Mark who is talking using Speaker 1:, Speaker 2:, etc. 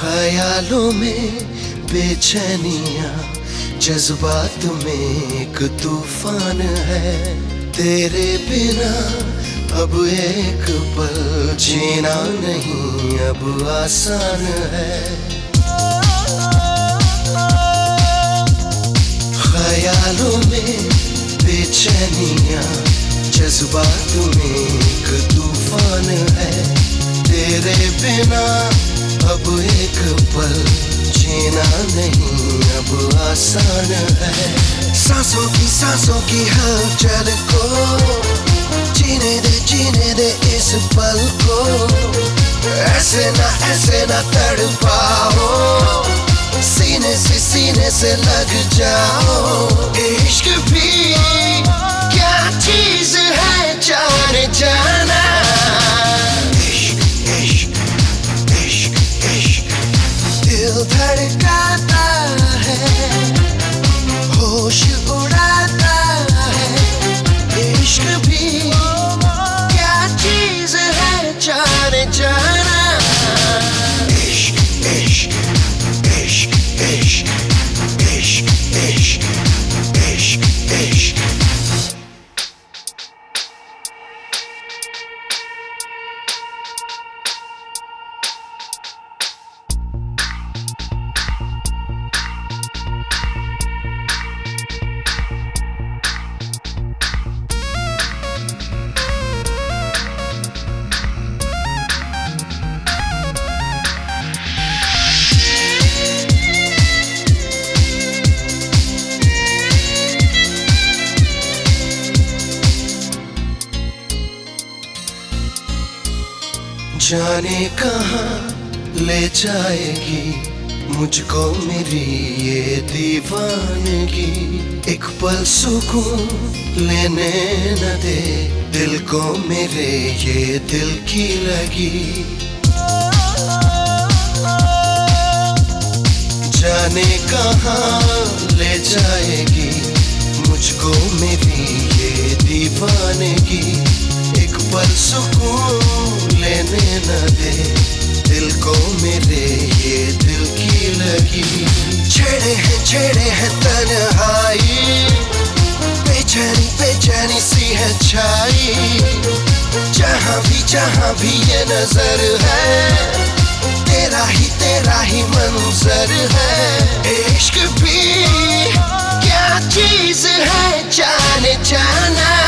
Speaker 1: ख्यालों में बेचैनिया, जज्बात में एक तूफ़ान है। तेरे बिना अब एक पल जीना नहीं, अब आसान है। ख्यालों में बेचैनिया, जज्बात में एक तूफ़ान है। तेरे बिना अब एक पल जीना नहीं, अब आसान है। सांसों की सांसों की हलचल को जीने दे जीने दे इस पल को। ऐसे ना ऐसे ना तड़पाओ, सीने से सीने से लग जाओ। इश्क भी क्या चीज़ है? जाने कहाँ ले जाएगी मुझको मेरी ये दीवानगी? एक पल सुकून लेने न दे, दिल को मेरे ये दिल की लगी। जाने कहाँ ले जाएगी मुझको मेरी ये छेड़े है तनहाई। बेचैनी बेचैनी सी है छाई। जहाँ भी जहाँ भी ये नज़र है, तेरा ही तेरा ही मंजर है। इश्क भी क्या चीज़ है जाने जाना